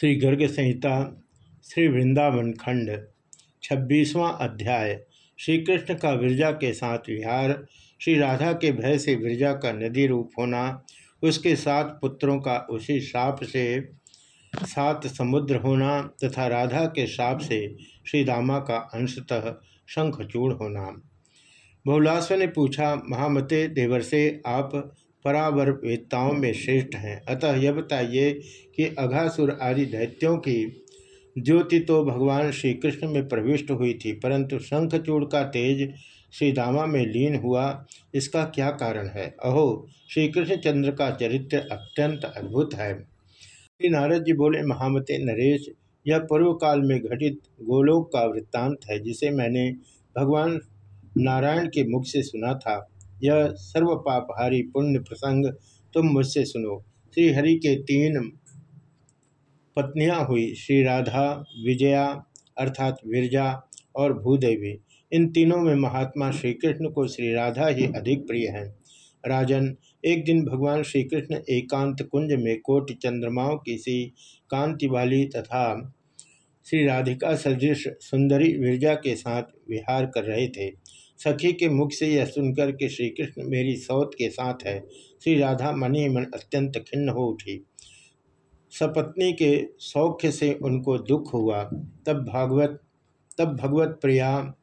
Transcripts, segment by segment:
श्री गर्ग संहिता श्री वृंदावन खंड छब्बीसवां अध्याय श्री कृष्ण का विरजा के साथ विहार, श्री राधा के भय से विरजा का नदी रूप होना, उसके सात पुत्रों का उसी श्राप से सात समुद्र होना तथा राधा के श्राप से श्री रामा का अंशतः शंखचूड़ होना। बहुलास्व ने पूछा, महामते देवर से आप परावर वेदताओं में श्रेष्ठ हैं। अतः यह बताइए कि अघासुर आदि दैत्यों की ज्योति तो भगवान श्री कृष्ण में प्रविष्ट हुई थी, परंतु शंखचूड़ का तेज श्री दामा में लीन हुआ, इसका क्या कारण है? अहो श्री कृष्णचंद्र का चरित्र अत्यंत अद्भुत है। श्री नारद जी बोले, महामते नरेश, यह पूर्व काल में घटित गोलोक का वृत्तांत है, जिसे मैंने भगवान नारायण के मुख से सुना था। यह सर्व पापहारी पुण्य प्रसंग तुम मुझसे सुनो। श्रीहरि के तीन पत्नियाँ हुई, श्री राधा, विजया, अर्थात विरजा और भूदेवी। इन तीनों में महात्मा श्री कृष्ण को श्री राधा ही अधिक प्रिय हैं। राजन, एक दिन भगवान श्री कृष्ण एकांत कुंज में कोटि चंद्रमाओं की सी कांति वाली तथा श्री राधिका सदृश सुंदरी विरजा के साथ विहार कर रहे थे। सखी के मुख से यह सुनकर के श्री कृष्ण मेरी सौत के साथ है। श्री राधा मनी मन अत्यंत खिन्न हो उठी। सपत्नी के सौख्य से उनको दुख हुआ। तब भागवत, तब भगवत प्रिया,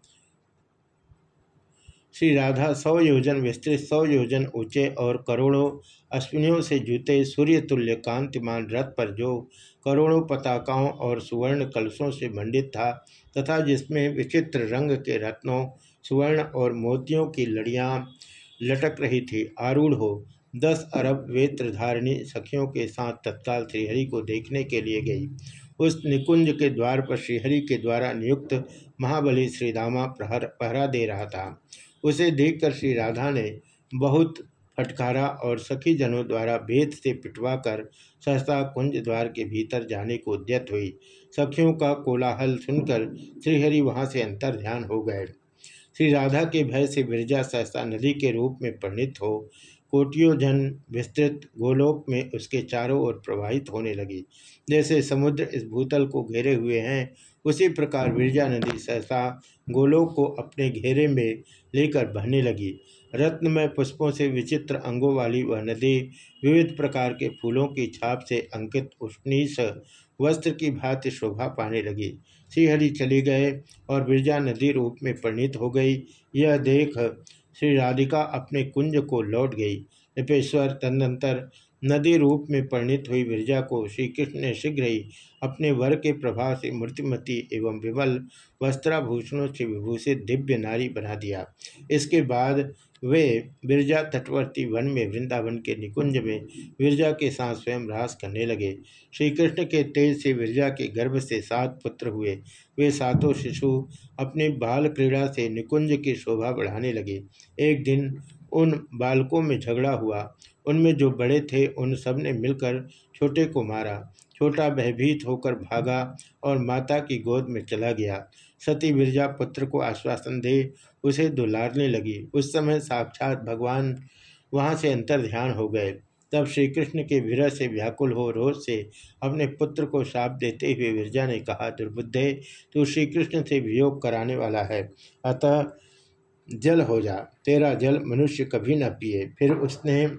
श्री राधा सौ योजन विस्तृत, सौ योजन ऊँचे और करोड़ों अश्विनियों से जूते, सूर्य तुल्य, कांतिमान रथ पर जो करोड़ों पताकाओं और सुवर्ण कलशों से मंडित था, तथा जिसमें विचित्र रंग के रत्नों सुवर्ण और मोतियों की लड़ियाँ लटक रही थी। आरूढ़ हो, दस अरब वेत्रधारिणी सखियों के साथ तत्काल श्रीहरि को देखने के लिए गई। उस निकुंज के द्वार पर श्रीहरि के द्वारा नियुक्त महाबली श्री रामा प्रहर, पहरा दे रहा था। उसे देखकर श्री राधा ने बहुत फटकारा और सखी जनों द्वारा भेद से पिटवा कर सहसा कुंज द्वार के भीतर जाने को उद्यत हुई। सखियों का कोलाहल सुनकर श्रीहरि वहाँ से अंतर ध्यान हो गए। श्री राधा के भय से विरजा सहसा नदी के रूप में परिणित हो, कोटियों जन विस्तृत गोलोक में उसके चारों ओर प्रवाहित होने लगी। जैसे समुद्र इस भूतल को घेरे हुए हैं, उसी प्रकार विरजा नदी सहसा गोलोक को अपने घेरे में लेकर बहने लगी। रत्नमय पुष्पों से विचित्र अंगों वाली वह नदी विविध प्रकार के फूलों की छाप से अंकित उष्णीस वस्त्र की भांति शोभा पाने लगी। श्रीहरि चले गए और बिरजा नदी रूप में परिणित हो गई। यह देख श्री राधिका अपने कुंज को लौट गई। निपेश्वर तदनंतर नदी रूप में परिणित हुई विरजा को श्री कृष्ण ने शीघ्र ही अपने वर के प्रभाव से मूर्तिमती एवं विमल वस्त्राभूषणों से विभूषित दिव्य नारी बना दिया। इसके बाद वे बिरजा तटवर्ती वन में वृंदावन के निकुंज में विरजा के साथ स्वयं रास करने लगे। श्री कृष्ण के तेज से विरजा के गर्भ से सात पुत्र हुए। वे सातों शिशु अपने बाल क्रीड़ा से निकुंज की शोभा बढ़ाने लगे। एक दिन उन बालकों में झगड़ा हुआ। उनमें जो बड़े थे उन सबने मिलकर छोटे को मारा। छोटा भयभीत होकर भागा और माता की गोद में चला गया। सती विरजा पुत्र को आश्वासन दे उसे दुलारने लगी। उस समय साक्षात भगवान वहाँ से अंतर ध्यान हो गए। तब श्री कृष्ण के विरह से व्याकुल हो रोज से अपने पुत्र को श्राप देते हुए विरजा ने कहा, दुर्बुद्धे, तू श्री कृष्ण से वियोग कराने वाला है। अतः जल हो जा। तेरा जल मनुष्य कभी न पिए। फिर उसने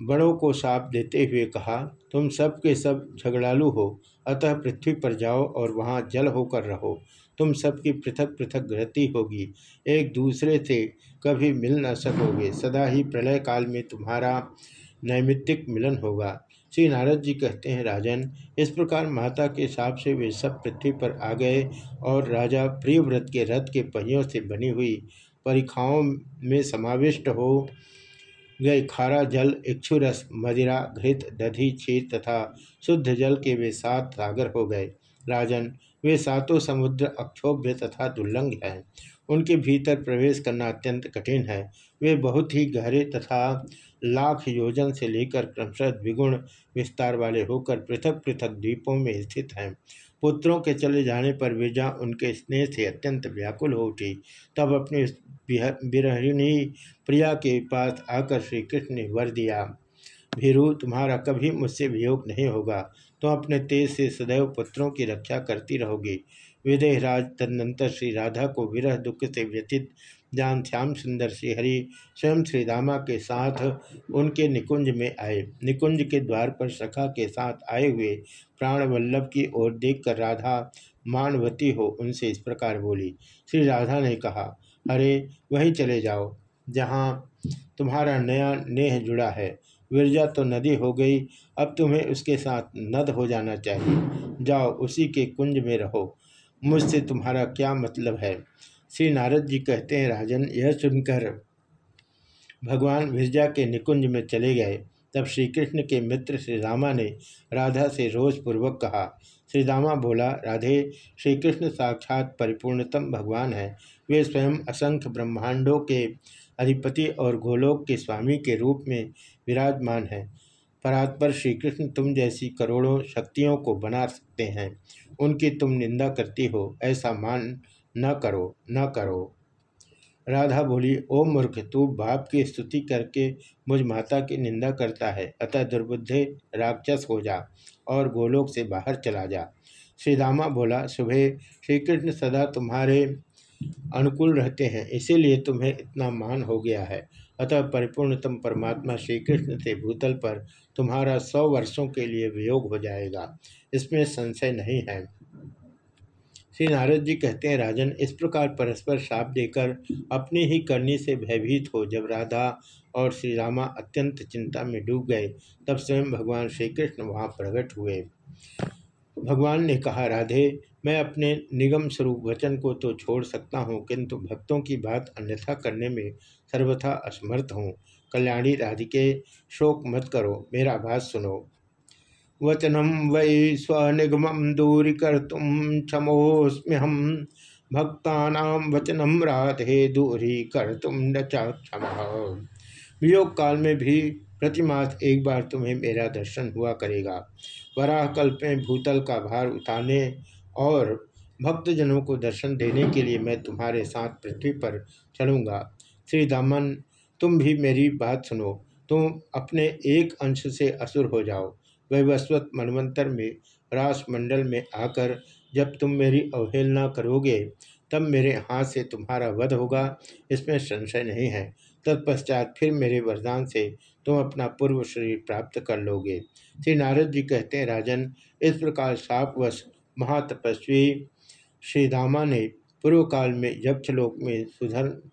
बड़ों को साप देते हुए कहा तुम सब के सब झगड़ालू हो, अतः पृथ्वी पर जाओ और वहाँ जल होकर रहो। तुम सबकी पृथक पृथक गति होगी। एक दूसरे से कभी मिल न सकोगे। सदा ही प्रलय काल में तुम्हारा नैमित्तिक मिलन होगा। श्री नारद जी कहते हैं, राजन, इस प्रकार माता के हिसाब से वे सब पृथ्वी पर आ गए और राजा प्रियव्रत के रथ के पहियों से बनी हुई परीक्षाओं में समाविष्ट हो गए खारा जल, इक्षुरस, मदिरा, घृत, दधि क्षीर तथा शुद्ध जल के वे सात सागर हो गए। राजन, वे सातों समुद्र अक्षोभ्य तथा दुर्लंघ हैं। उनके भीतर प्रवेश करना अत्यंत कठिन है। वे बहुत ही गहरे तथा लाख योजन से लेकर क्रमशः द्विगुण विस्तार वाले होकर पृथक पृथक द्वीपों में स्थित हैं। पुत्रों के चले जाने पर विजा उनके स्नेह से अत्यंत व्याकुल हो उठी, तब अपनी विरहिणी प्रिया के पास आकर श्री कृष्ण ने वर दिया, भीरु, तुम्हारा कभी मुझसे वियोग नहीं होगा। तुम अपने तेज से सदैव पुत्रों की रक्षा करती रहोगी। विदेहराज तदनंतर श्री राधा को विरह दुख से व्यथित जान श्याम सुंदर श्रीहरि स्वयं श्री रामा के साथ उनके निकुंज में आए। निकुंज के द्वार पर सखा के साथ आए हुए प्राण वल्लभ की ओर देखकर राधा, मानवती हो, उनसे इस प्रकार बोली। श्री राधा ने कहा अरे, वहीं चले जाओ, जहाँ तुम्हारा नया नेह जुड़ा है। विरजा तो नदी हो गई, अब तुम्हें उसके साथ नद हो जाना चाहिए। जाओ, उसी के कुंज में रहो। मुझसे तुम्हारा क्या मतलब है? श्री नारद जी कहते हैं, राजन, यह सुनकर भगवान विरजा के निकुंज में चले गए। तब श्री कृष्ण के मित्र श्री रामा ने राधा से रोषपूर्वक कहा, श्री रामा बोला, राधे श्री कृष्ण साक्षात परिपूर्णतम भगवान है। वे स्वयं असंख्य ब्रह्मांडों के अधिपति और गोलोक के स्वामी के रूप में विराजमान हैं। परात्पर श्री कृष्ण तुम जैसी करोड़ों शक्तियों को बना सकते हैं। उनकी तुम निंदा करती हो, ऐसा मान न करो न करो। राधा बोली, ओ मूर्ख, तू बाप की स्तुति करके मुझ माता की निंदा करता है। अतः दुर्बुद्धे राक्षस हो जा और गोलोक से बाहर चला जा। श्री रामा बोला सुबह श्री कृष्ण सदा तुम्हारे अनुकूल रहते हैं। इसीलिए तुम्हें इतना मान हो गया है। अतः परिपूर्णतम परमात्मा श्री कृष्ण से भूतल पर तुम्हारा सौ वर्षों के लिए वियोग हो जाएगा। इसमें संशय नहीं है। श्री नारद जी कहते हैं, राजन, इस प्रकार परस्पर श्राप देकर अपनी ही करनी से भयभीत हो जब राधा और श्री रामा अत्यंत चिंता में डूब गए, तब स्वयं भगवान श्री कृष्ण वहाँ प्रकट हुए। भगवान ने कहा, राधे, मैं अपने निगम स्वरूप वचन को तो छोड़ सकता हूँ, किंतु भक्तों की बात अन्यथा करने में सर्वथा असमर्थ हूँ। कल्याणी राधिके, शोक मत करो, मेरा बात सुनो। वचनम वै स्वनिगम दूरीकर्तुम क्षमोस्म्यहम भक्ता वचनम राधे दूरी कर्तुम न क्षम। वियोग काल में भी प्रतिमास एक बार तुम्हें मेरा दर्शन हुआ करेगा। वराह कल्प में भूतल का भार उतारने और भक्तजनों को दर्शन देने के लिए मैं तुम्हारे साथ पृथ्वी पर चलूँगा श्री दामन, तुम भी मेरी बात सुनो। तुम अपने एक अंश से असुर हो जाओ। वैवस्वत मनवंतर में, रासमंडल में आकर जब तुम मेरी अवहेलना करोगे, तब मेरे हाथ से तुम्हारा वध होगा। इसमें संशय नहीं है। तत्पश्चात फिर मेरे वरदान से तुम अपना पूर्व शरीर प्राप्त कर लोगे। श्री नारद जी कहते हैं, राजन, इस प्रकार सापवश महातपस्वी श्री दामा ने पूर्व काल में यक्षलोक में सुधन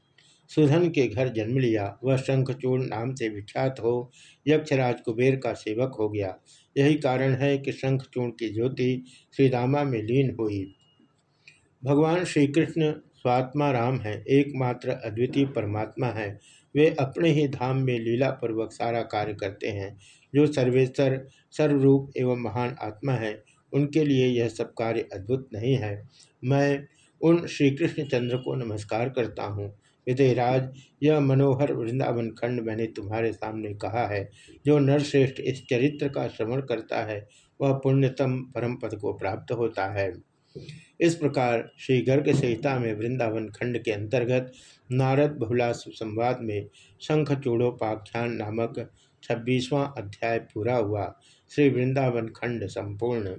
सुधन के घर जन्म लिया। वह शंखचूर्ण नाम से विख्यात हो, यक्षराज कुबेर का सेवक हो गया। यही कारण है कि शंखचूर्ण की ज्योति श्री रामा में लीन हुई। भगवान श्री कृष्ण स्वात्मा राम है, एकमात्र अद्वितीय परमात्मा है। वे अपने ही धाम में लीला पूर्वक सारा कार्य करते हैं। जो सर्वेश्वर, सर्वरूप एवं महान आत्मा है, उनके लिए यह सब कार्य अद्भुत नहीं है। मैं उन श्री कृष्ण चंद्र को नमस्कार करता हूँ। विदयराज यह मनोहर वृंदावन खंड मैंने तुम्हारे सामने कहा है। जो नरश्रेष्ठ इस चरित्र का श्रवण करता है, वह पुण्यतम परम पद को प्राप्त होता है। इस प्रकार श्री गर्ग संहिता में वृंदावन खंड के अंतर्गत नारद बहुलास संवाद में शंख चूड़ोपाख्यान नामक छब्बीसवां अध्याय पूरा हुआ। श्री वृंदावन खंड संपूर्ण।